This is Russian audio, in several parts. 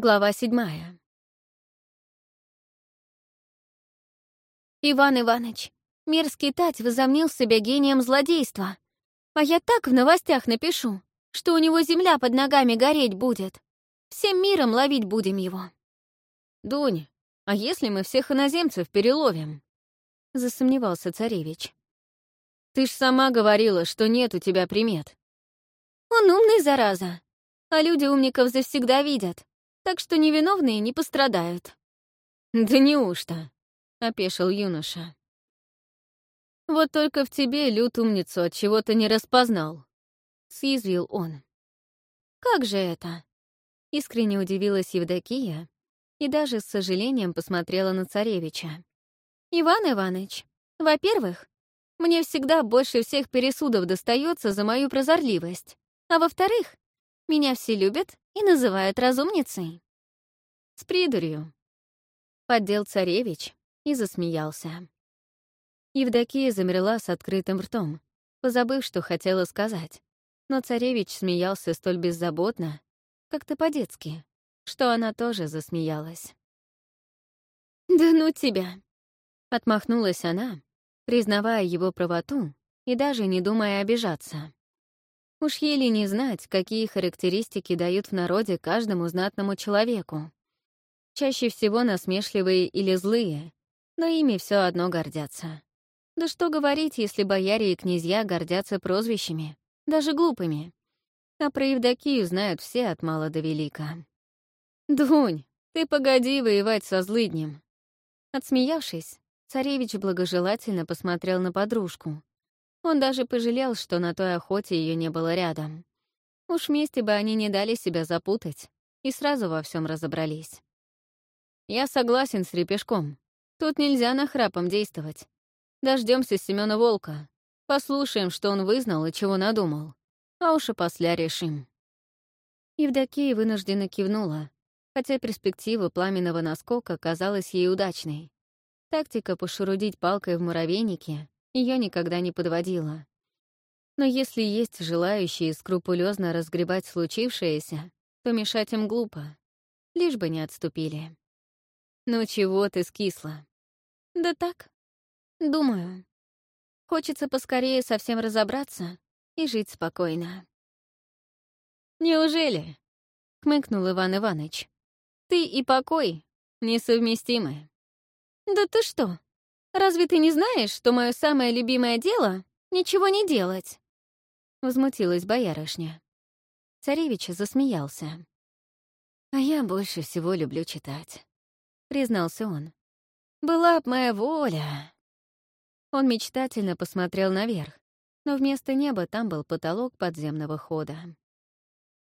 Глава седьмая. Иван Иванович, мерзкий Тать возомнил себя гением злодейства. А я так в новостях напишу, что у него земля под ногами гореть будет. Всем миром ловить будем его. «Дунь, а если мы всех иноземцев переловим?» — засомневался царевич. «Ты ж сама говорила, что нет у тебя примет». «Он умный, зараза, а люди умников завсегда видят так что невиновные не пострадают». «Да неужто?» — опешил юноша. «Вот только в тебе лют умницу от чего-то не распознал», — съязвил он. «Как же это?» — искренне удивилась Евдокия и даже с сожалением посмотрела на царевича. «Иван Иванович, во-первых, мне всегда больше всех пересудов достается за мою прозорливость, а во-вторых, меня все любят и называют разумницей. С придурью. Поддел царевич и засмеялся. Евдокия замерла с открытым ртом, позабыв, что хотела сказать. Но царевич смеялся столь беззаботно, как-то по-детски, что она тоже засмеялась. «Да ну тебя!» — отмахнулась она, признавая его правоту и даже не думая обижаться. Уж еле не знать, какие характеристики дают в народе каждому знатному человеку. Чаще всего насмешливые или злые, но ими все одно гордятся. Да что говорить, если бояре и князья гордятся прозвищами, даже глупыми. А про Евдокию знают все от мала до велика. «Дунь, ты погоди воевать со злыднем!» Отсмеявшись, царевич благожелательно посмотрел на подружку, он даже пожалел, что на той охоте ее не было рядом. Уж вместе бы они не дали себя запутать и сразу во всем разобрались. Я согласен с Репешком. Тут нельзя нахрапом действовать. Дождемся Семена Волка. Послушаем, что он вызнал и чего надумал. А уж и после решим. Евдокия вынужденно кивнула, хотя перспектива пламенного наскока казалась ей удачной. Тактика пошурудить палкой в муравейнике ее никогда не подводила. Но если есть желающие скрупулезно разгребать случившееся, то мешать им глупо, лишь бы не отступили. «Ну чего ты скисла?» «Да так. Думаю. Хочется поскорее совсем разобраться и жить спокойно». «Неужели?» — хмыкнул Иван Иванович. «Ты и покой несовместимы». «Да ты что? Разве ты не знаешь, что мое самое любимое дело — ничего не делать?» Возмутилась боярышня. Царевич засмеялся. «А я больше всего люблю читать», — признался он. «Была б моя воля». Он мечтательно посмотрел наверх, но вместо неба там был потолок подземного хода.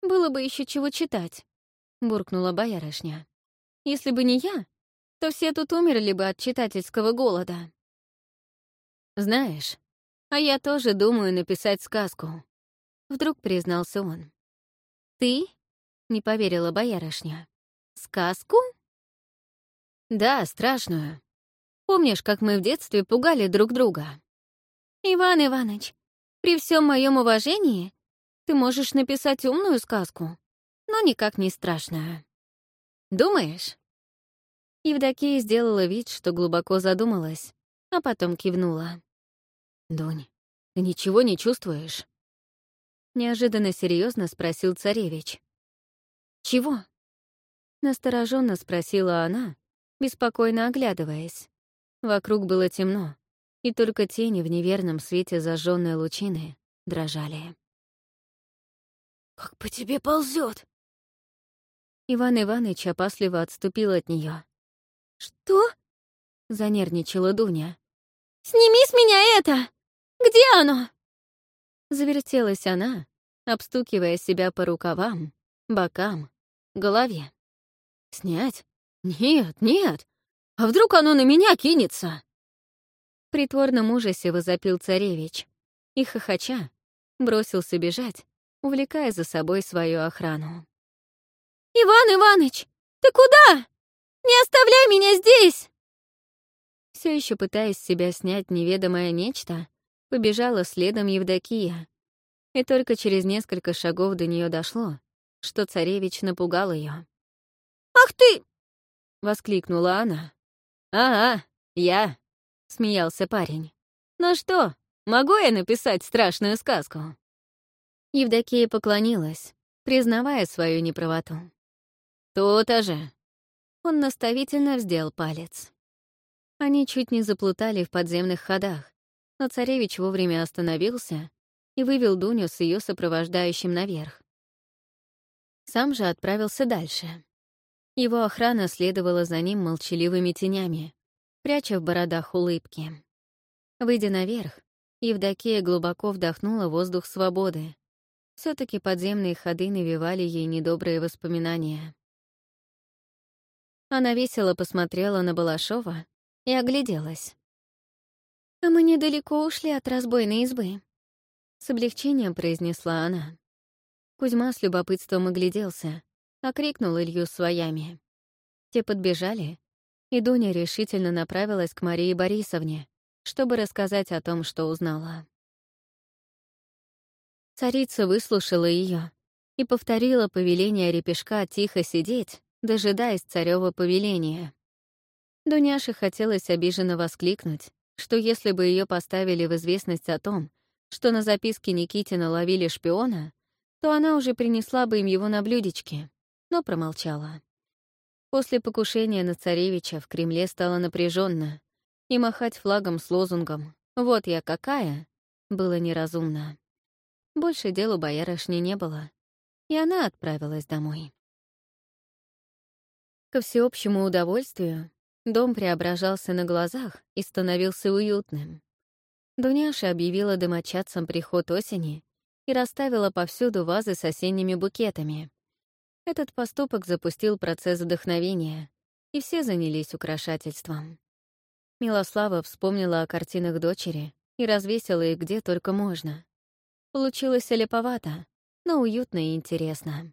«Было бы еще чего читать», — буркнула боярышня. «Если бы не я, то все тут умерли бы от читательского голода. Знаешь, а я тоже думаю написать сказку. Вдруг признался он. Ты? Не поверила боярышня. Сказку? Да, страшную. Помнишь, как мы в детстве пугали друг друга? Иван Иванович, при всем моем уважении ты можешь написать умную сказку, но никак не страшную. Думаешь? Евдокия сделала вид, что глубоко задумалась, а потом кивнула. «Дунь, ты ничего не чувствуешь?» Неожиданно серьезно спросил царевич. «Чего?» Настороженно спросила она, беспокойно оглядываясь. Вокруг было темно, и только тени в неверном свете зажженной лучины дрожали. «Как по тебе ползет! Иван Иванович опасливо отступил от нее, «Что?» — занервничала Дуня. «Сними с меня это! Где оно?» Завертелась она, обстукивая себя по рукавам, бокам, голове. «Снять? Нет, нет! А вдруг оно на меня кинется?» В притворном ужасе возопил царевич и, хохоча, бросился бежать, увлекая за собой свою охрану. «Иван Иваныч, ты куда?» «Не оставляй меня здесь!» Все еще пытаясь себя снять неведомое нечто, побежала следом Евдокия. И только через несколько шагов до нее дошло, что царевич напугал ее. «Ах ты!» — воскликнула она. «Ага, я», — смеялся парень. «Ну что, могу я написать страшную сказку?» Евдокия поклонилась, признавая свою неправоту. «То-то же!» Он наставительно вздел палец. Они чуть не заплутали в подземных ходах, но царевич вовремя остановился и вывел Дуню с ее сопровождающим наверх. Сам же отправился дальше. Его охрана следовала за ним молчаливыми тенями, пряча в бородах улыбки. Выйдя наверх, Евдокия глубоко вдохнула воздух свободы. все таки подземные ходы навевали ей недобрые воспоминания. Она весело посмотрела на Балашова и огляделась. «А мы недалеко ушли от разбойной избы», — с облегчением произнесла она. Кузьма с любопытством огляделся, окрикнул Илью своями. Те подбежали, и Дуня решительно направилась к Марии Борисовне, чтобы рассказать о том, что узнала. Царица выслушала ее и повторила повеление Репешка тихо сидеть, дожидаясь царева повеления. Дуняше хотелось обиженно воскликнуть, что если бы ее поставили в известность о том, что на записке Никитина ловили шпиона, то она уже принесла бы им его на блюдечке, но промолчала. После покушения на царевича в Кремле стало напряженно, и махать флагом с лозунгом «Вот я какая» было неразумно. Больше дел у боярышни не было, и она отправилась домой. Ко всеобщему удовольствию дом преображался на глазах и становился уютным. Дуняша объявила домочадцам приход осени и расставила повсюду вазы с осенними букетами. Этот поступок запустил процесс вдохновения, и все занялись украшательством. Милослава вспомнила о картинах дочери и развесила их где только можно. Получилось леповато, но уютно и интересно.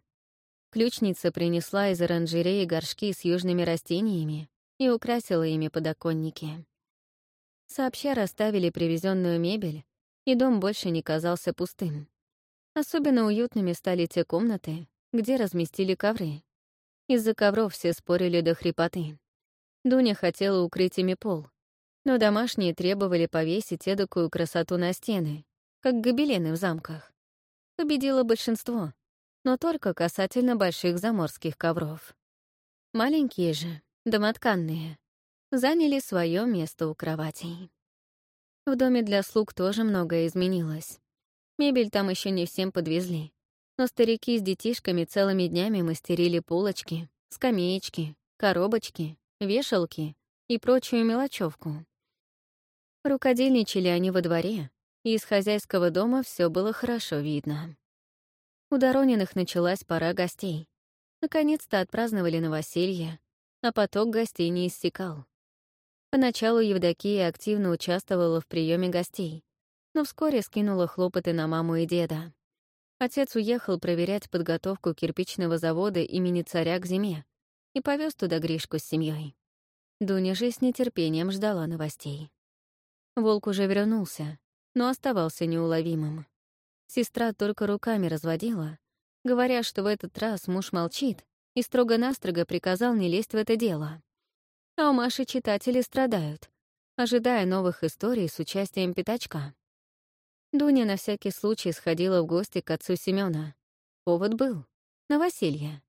Ключница принесла из оранжереи горшки с южными растениями и украсила ими подоконники. Сообща расставили привезенную мебель, и дом больше не казался пустым. Особенно уютными стали те комнаты, где разместили ковры. Из-за ковров все спорили до хрипоты. Дуня хотела укрыть ими пол, но домашние требовали повесить эдакую красоту на стены, как гобелены в замках. Победило большинство, но только касательно больших заморских ковров. Маленькие же, домотканные, заняли свое место у кроватей. В доме для слуг тоже многое изменилось. Мебель там еще не всем подвезли, но старики с детишками целыми днями мастерили полочки, скамеечки, коробочки, вешалки и прочую мелочевку. Рукодельничали они во дворе, и из хозяйского дома все было хорошо видно. У Дорониных началась пора гостей. Наконец-то отпраздновали новоселье, а поток гостей не иссякал. Поначалу Евдокия активно участвовала в приеме гостей, но вскоре скинула хлопоты на маму и деда. Отец уехал проверять подготовку кирпичного завода имени царя к зиме и повез туда Гришку с семьей. Дуня же с нетерпением ждала новостей. Волк уже вернулся, но оставался неуловимым. Сестра только руками разводила, говоря, что в этот раз муж молчит и строго-настрого приказал не лезть в это дело. А у Маши читатели страдают, ожидая новых историй с участием пятачка. Дуня на всякий случай сходила в гости к отцу Семёна. Повод был — новоселье.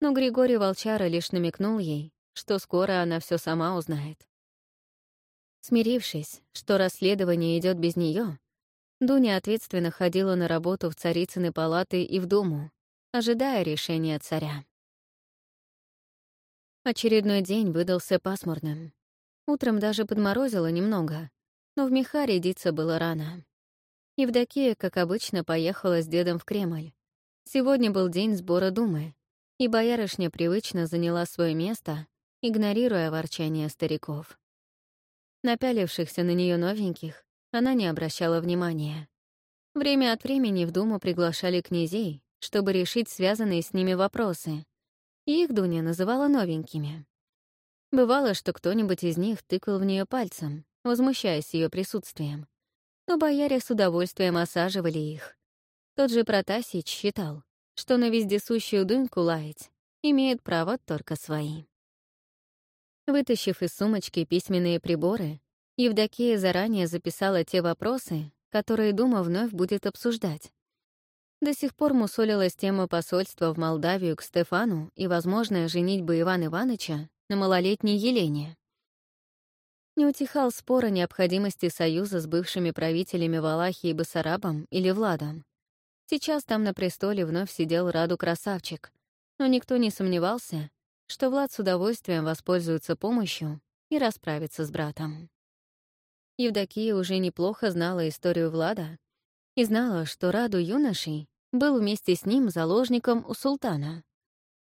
Но Григорий Волчара лишь намекнул ей, что скоро она все сама узнает. Смирившись, что расследование идет без нее, Дуня ответственно ходила на работу в царицыны палаты и в Думу, ожидая решения царя. Очередной день выдался пасмурным. Утром даже подморозило немного, но в меха рядиться было рано. Евдокия, как обычно, поехала с дедом в Кремль. Сегодня был день сбора Думы, и боярышня привычно заняла свое место, игнорируя ворчание стариков. Напялившихся на нее новеньких, она не обращала внимания. Время от времени в Думу приглашали князей, чтобы решить связанные с ними вопросы. И их Дуня называла новенькими. Бывало, что кто-нибудь из них тыкал в нее пальцем, возмущаясь ее присутствием. Но бояре с удовольствием осаживали их. Тот же Протасич считал, что на вездесущую Дуньку лаять имеют право только свои. Вытащив из сумочки письменные приборы, Евдокия заранее записала те вопросы, которые Дума вновь будет обсуждать. До сих пор мусолилась тема посольства в Молдавию к Стефану и возможная женитьба Ивана Ивановича на малолетней Елене. Не утихал спор о необходимости союза с бывшими правителями Валахии Басарабом или Владом. Сейчас там на престоле вновь сидел Раду Красавчик, но никто не сомневался, что Влад с удовольствием воспользуется помощью и расправится с братом. Евдокия уже неплохо знала историю Влада и знала, что Раду юношей был вместе с ним заложником у султана.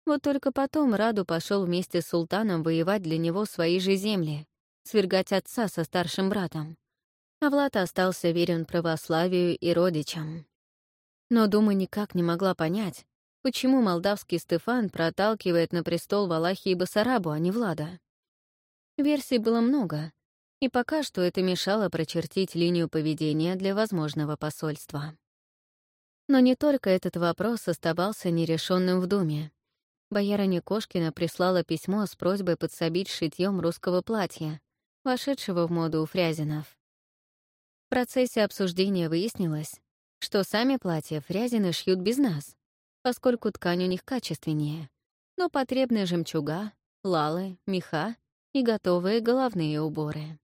Вот только потом Раду пошел вместе с султаном воевать для него свои же земли, свергать отца со старшим братом. А Влад остался верен православию и родичам. Но Дума никак не могла понять, почему молдавский Стефан проталкивает на престол Валахии Басарабу, а не Влада. Версий было много, и пока что это мешало прочертить линию поведения для возможного посольства. Но не только этот вопрос оставался нерешенным в Думе. Боярыня Кошкина прислала письмо с просьбой подсобить шитьем русского платья, вошедшего в моду у Фрязинов. В процессе обсуждения выяснилось, что сами платья Фрязины шьют без нас, поскольку ткань у них качественнее, но потребны жемчуга, лалы, меха и готовые головные уборы.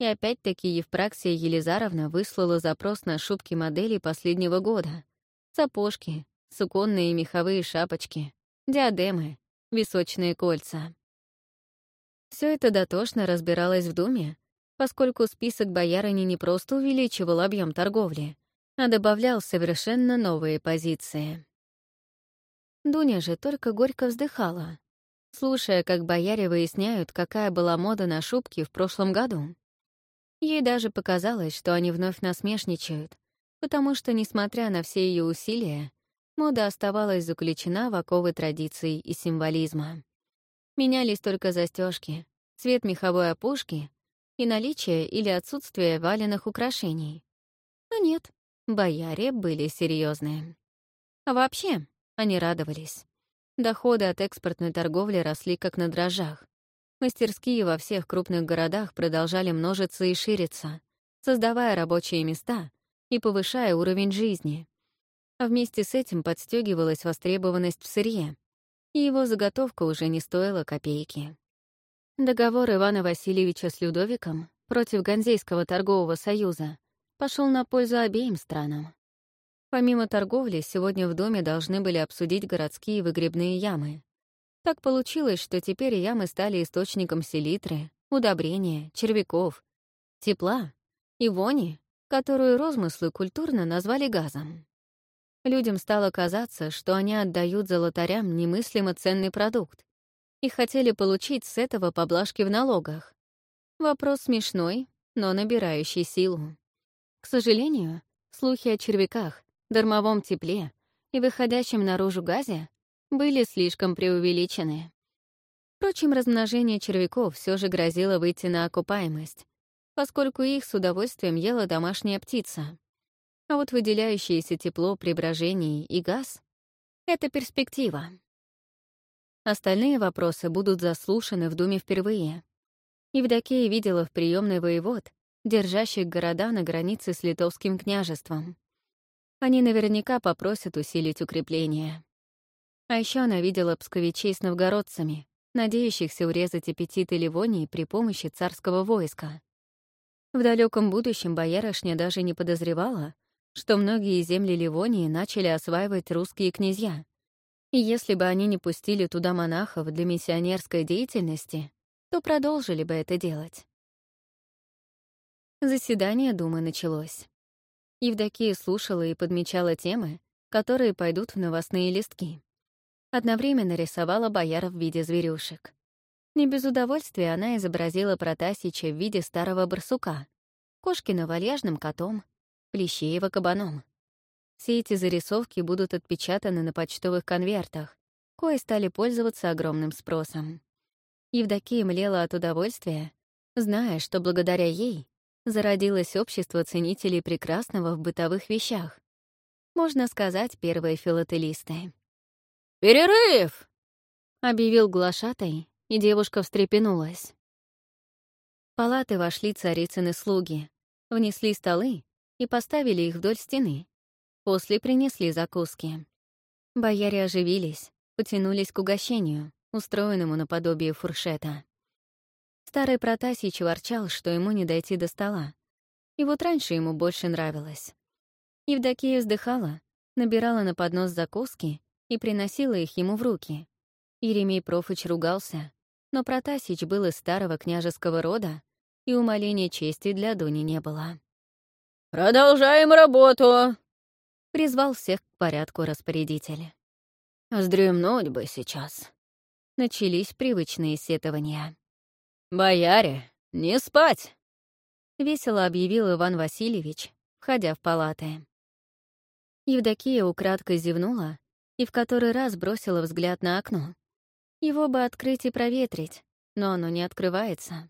И опять-таки Евпраксия Елизаровна выслала запрос на шубки моделей последнего года. Сапожки, суконные меховые шапочки, диадемы, височные кольца. Все это дотошно разбиралось в Думе, поскольку список боярыни не просто увеличивал объем торговли, а добавлял совершенно новые позиции. Дуня же только горько вздыхала, слушая, как бояре выясняют, какая была мода на шубки в прошлом году. Ей даже показалось, что они вновь насмешничают, потому что, несмотря на все ее усилия, мода оставалась заключена в оковы традиций и символизма. Менялись только застежки, цвет меховой опушки и наличие или отсутствие валенных украшений. Но нет, бояре были серьезные. А вообще, они радовались. Доходы от экспортной торговли росли как на дрожжах. Мастерские во всех крупных городах продолжали множиться и шириться, создавая рабочие места и повышая уровень жизни. А вместе с этим подстегивалась востребованность в сырье, и его заготовка уже не стоила копейки. Договор Ивана Васильевича с Людовиком против Ганзейского торгового союза пошел на пользу обеим странам. Помимо торговли, сегодня в доме должны были обсудить городские выгребные ямы. Так получилось, что теперь ямы стали источником селитры, удобрения, червяков, тепла и вони, которую розмыслы культурно назвали газом. Людям стало казаться, что они отдают золотарям немыслимо ценный продукт и хотели получить с этого поблажки в налогах. Вопрос смешной, но набирающий силу. К сожалению, слухи о червяках, дармовом тепле и выходящем наружу газе были слишком преувеличены. Впрочем, размножение червяков все же грозило выйти на окупаемость, поскольку их с удовольствием ела домашняя птица. А вот выделяющееся тепло при брожении и газ — это перспектива. Остальные вопросы будут заслушаны в Думе впервые. Евдокия видела в приемной воевод, держащих города на границе с литовским княжеством. Они наверняка попросят усилить укрепления. А еще она видела псковичей с новгородцами, надеющихся урезать аппетиты Ливонии при помощи царского войска. В далеком будущем боярышня даже не подозревала, что многие земли Ливонии начали осваивать русские князья. И если бы они не пустили туда монахов для миссионерской деятельности, то продолжили бы это делать. Заседание Думы началось. Евдокия слушала и подмечала темы, которые пойдут в новостные листки. Одновременно рисовала бояр в виде зверюшек. Не без удовольствия она изобразила Протасича в виде старого барсука, Кошкина вальяжным котом, Плещеева кабаном. Все эти зарисовки будут отпечатаны на почтовых конвертах, кое стали пользоваться огромным спросом. Евдокия млела от удовольствия, зная, что благодаря ей зародилось общество ценителей прекрасного в бытовых вещах. Можно сказать, первые филателисты. «Перерыв!» — объявил глашатай, и девушка встрепенулась. В палаты вошли царицыны слуги, внесли столы и поставили их вдоль стены. После принесли закуски. Бояре оживились, потянулись к угощению, устроенному наподобие фуршета. Старый Протасич ворчал, что ему не дойти до стола. И вот раньше ему больше нравилось. Евдокия вздыхала, набирала на поднос закуски и приносила их ему в руки. Еремей Профыч ругался, но Протасич был из старого княжеского рода, и умоления чести для Дуни не было. «Продолжаем работу!» — призвал всех к порядку распорядитель. «Сдремнуть бы сейчас». Начались привычные сетования. «Бояре, не спать!» — весело объявил Иван Васильевич, входя в палаты. Евдокия украдкой зевнула и в который раз бросила взгляд на окно. Его бы открыть и проветрить, но оно не открывается.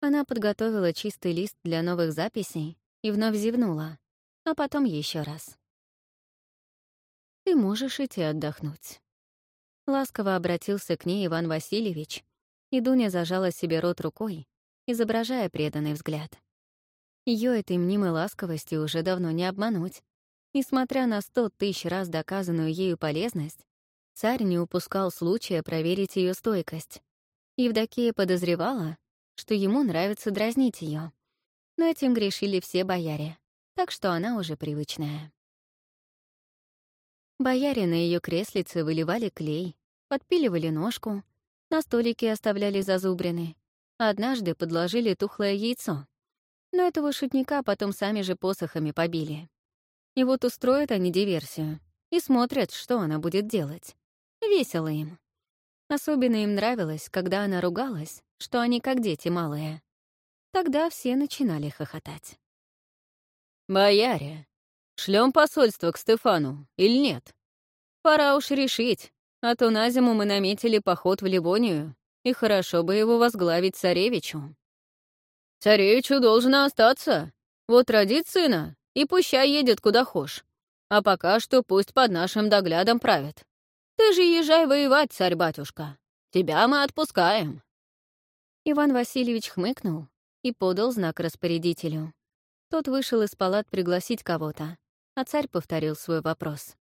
Она подготовила чистый лист для новых записей и вновь зевнула, а потом еще раз. «Ты можешь идти отдохнуть». Ласково обратился к ней Иван Васильевич, и Дуня зажала себе рот рукой, изображая преданный взгляд. Ее этой мнимой ласковостью уже давно не обмануть. Несмотря на сто тысяч раз доказанную ею полезность, царь не упускал случая проверить ее стойкость. Евдокия подозревала, что ему нравится дразнить ее. Но этим грешили все бояре, так что она уже привычная. Бояре на ее креслице выливали клей, подпиливали ножку, на столике оставляли зазубрины, однажды подложили тухлое яйцо. Но этого шутника потом сами же посохами побили. И вот устроят они диверсию и смотрят, что она будет делать. Весело им. Особенно им нравилось, когда она ругалась, что они как дети малые. Тогда все начинали хохотать. «Бояре, шлем посольство к Стефану или нет? Пора уж решить, а то на зиму мы наметили поход в Ливонию, и хорошо бы его возглавить царевичу». «Царевичу должно остаться. Вот родит сына, и пущай едет куда хошь. А пока что пусть под нашим доглядом правит. Ты же езжай воевать, царь-батюшка. Тебя мы отпускаем». Иван Васильевич хмыкнул и подал знак распорядителю. Тот вышел из палат пригласить кого-то, а царь повторил свой вопрос.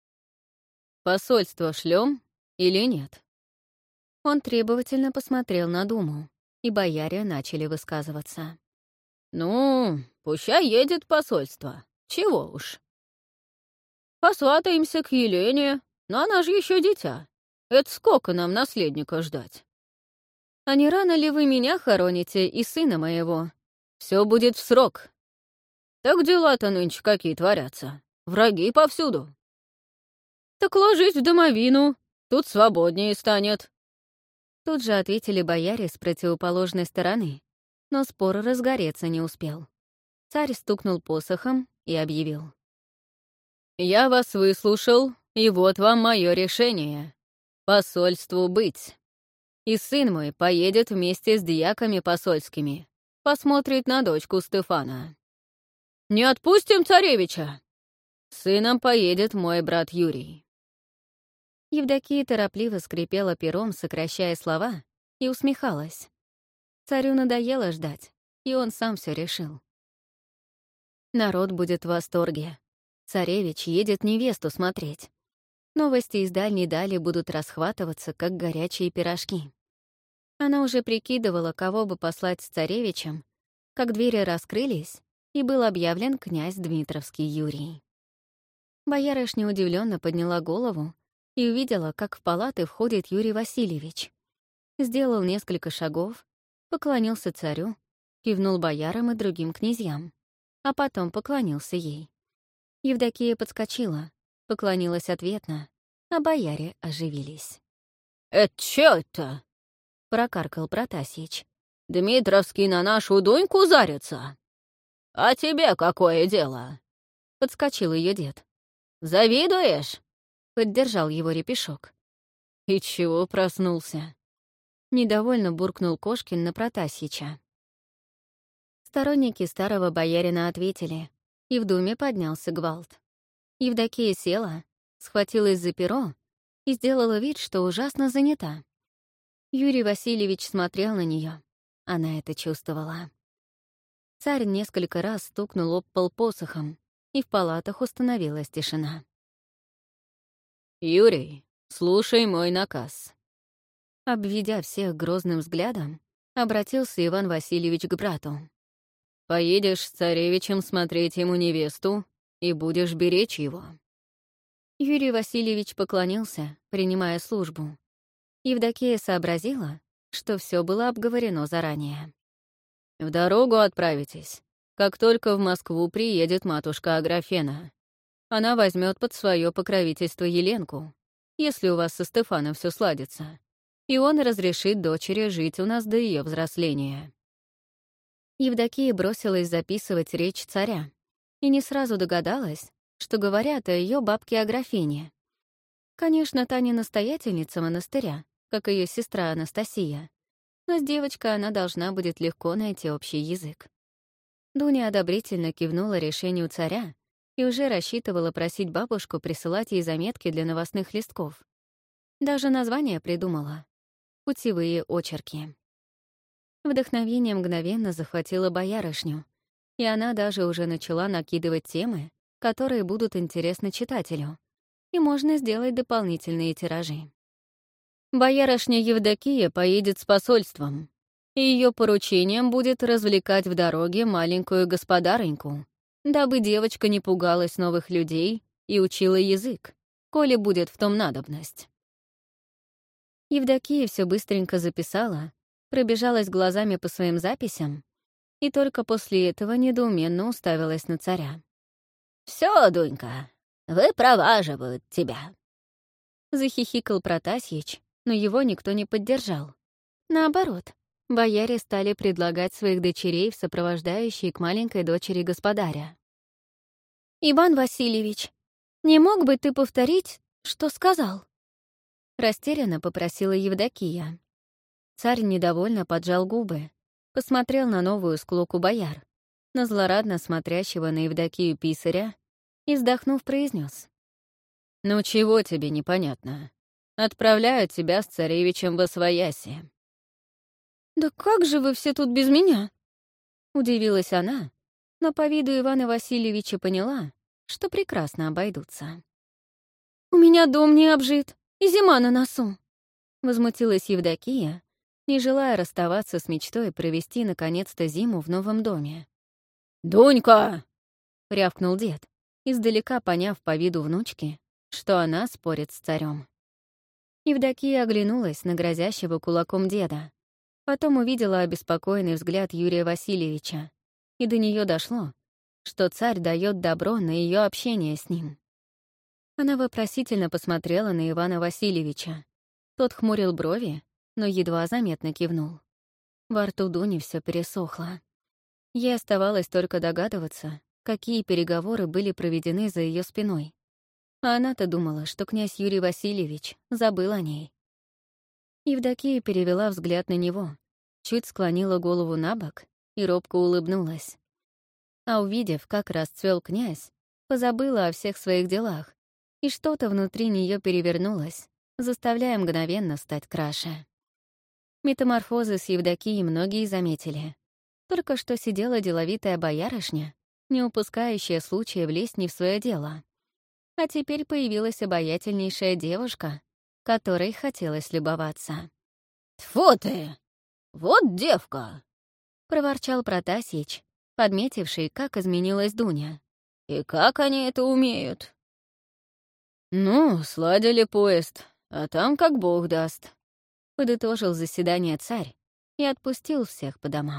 «Посольство шлем или нет?» Он требовательно посмотрел на Думу, и бояре начали высказываться. «Ну, пущай едет посольство. Чего уж. Посватаемся к Елене, но она же еще дитя. Это сколько нам наследника ждать? А не рано ли вы меня хороните и сына моего? Все будет в срок. Так дела-то нынче какие творятся. Враги повсюду. Так ложись в домовину, тут свободнее станет. Тут же ответили бояре с противоположной стороны, но спор разгореться не успел. Царь стукнул посохом и объявил. «Я вас выслушал, и вот вам мое решение. Посольству быть. И сын мой поедет вместе с дьяками посольскими, посмотрит на дочку Стефана. Не отпустим царевича! Сыном поедет мой брат Юрий». Евдокия торопливо скрипела пером, сокращая слова, и усмехалась. Царю надоело ждать, и он сам все решил. Народ будет в восторге. Царевич едет невесту смотреть. Новости из дальней дали будут расхватываться, как горячие пирожки. Она уже прикидывала, кого бы послать с царевичем, как двери раскрылись, и был объявлен князь Дмитровский Юрий. Боярышня удивленно подняла голову и увидела, как в палаты входит Юрий Васильевич. Сделал несколько шагов, поклонился царю, кивнул боярам и другим князьям а потом поклонился ей. Евдокия подскочила, поклонилась ответно, а бояре оживились. «Это чё это?» — прокаркал Протасич. «Дмитровский на нашу Дуньку зарится? А тебе какое дело?» — подскочил ее дед. «Завидуешь?» — поддержал его репешок. «И чего проснулся?» Недовольно буркнул Кошкин на Протасича. Сторонники старого боярина ответили, и в думе поднялся гвалт. Евдокия села, схватилась за перо и сделала вид, что ужасно занята. Юрий Васильевич смотрел на нее. Она это чувствовала. Царь несколько раз стукнул об пол посохом, и в палатах установилась тишина. «Юрий, слушай мой наказ». Обведя всех грозным взглядом, обратился Иван Васильевич к брату. «Поедешь с царевичем смотреть ему невесту и будешь беречь его». Юрий Васильевич поклонился, принимая службу. Евдокия сообразила, что все было обговорено заранее. «В дорогу отправитесь, как только в Москву приедет матушка Аграфена. Она возьмет под свое покровительство Еленку, если у вас со Стефаном все сладится, и он разрешит дочери жить у нас до ее взросления». Евдокия бросилась записывать речь царя и не сразу догадалась, что говорят о ее бабке Аграфене. Конечно, та не настоятельница монастыря, как ее сестра Анастасия, но с девочкой она должна будет легко найти общий язык. Дуня одобрительно кивнула решению царя и уже рассчитывала просить бабушку присылать ей заметки для новостных листков. Даже название придумала — «Путевые очерки». Вдохновение мгновенно захватило боярышню, и она даже уже начала накидывать темы, которые будут интересны читателю, и можно сделать дополнительные тиражи. Боярышня Евдокия поедет с посольством, и ее поручением будет развлекать в дороге маленькую господареньку, дабы девочка не пугалась новых людей и учила язык, коли будет в том надобность. Евдокия все быстренько записала, пробежалась глазами по своим записям и только после этого недоуменно уставилась на царя. Все, Дунька, вы проваживают тебя. Захихикал Протасьич, но его никто не поддержал. Наоборот, бояре стали предлагать своих дочерей в сопровождающие к маленькой дочери господаря. «Иван Васильевич, не мог бы ты повторить, что сказал?» Растерянно попросила Евдокия. Царь недовольно поджал губы, посмотрел на новую склоку бояр на злорадно смотрящего на Евдокию писаря и, вздохнув, произнес: «Ну чего тебе непонятно? Отправляю тебя с царевичем в Освояси». «Да как же вы все тут без меня?» Удивилась она, но по виду Ивана Васильевича поняла, что прекрасно обойдутся. «У меня дом не обжит, и зима на носу!» Возмутилась Евдокия, не желая расставаться с мечтой провести наконец-то зиму в новом доме. «Дунька!» — рявкнул дед, издалека поняв по виду внучки, что она спорит с царем. Евдокия оглянулась на грозящего кулаком деда, потом увидела обеспокоенный взгляд Юрия Васильевича, и до нее дошло, что царь дает добро на ее общение с ним. Она вопросительно посмотрела на Ивана Васильевича. Тот хмурил брови, но едва заметно кивнул. Во рту Дуни все пересохло. Ей оставалось только догадываться, какие переговоры были проведены за ее спиной. А она-то думала, что князь Юрий Васильевич забыл о ней. Евдокия перевела взгляд на него, чуть склонила голову на бок и робко улыбнулась. А увидев, как расцвел князь, позабыла о всех своих делах, и что-то внутри нее перевернулось, заставляя мгновенно стать краше. Метаморфозы с Евдокией многие заметили. Только что сидела деловитая боярышня, не упускающая случая влезть не в свое дело. А теперь появилась обаятельнейшая девушка, которой хотелось любоваться. «Тьфу ты! Вот девка!» — проворчал Протасич, подметивший, как изменилась Дуня. «И как они это умеют?» «Ну, сладили поезд, а там как бог даст», — подытожил заседание царь и отпустил всех по домам.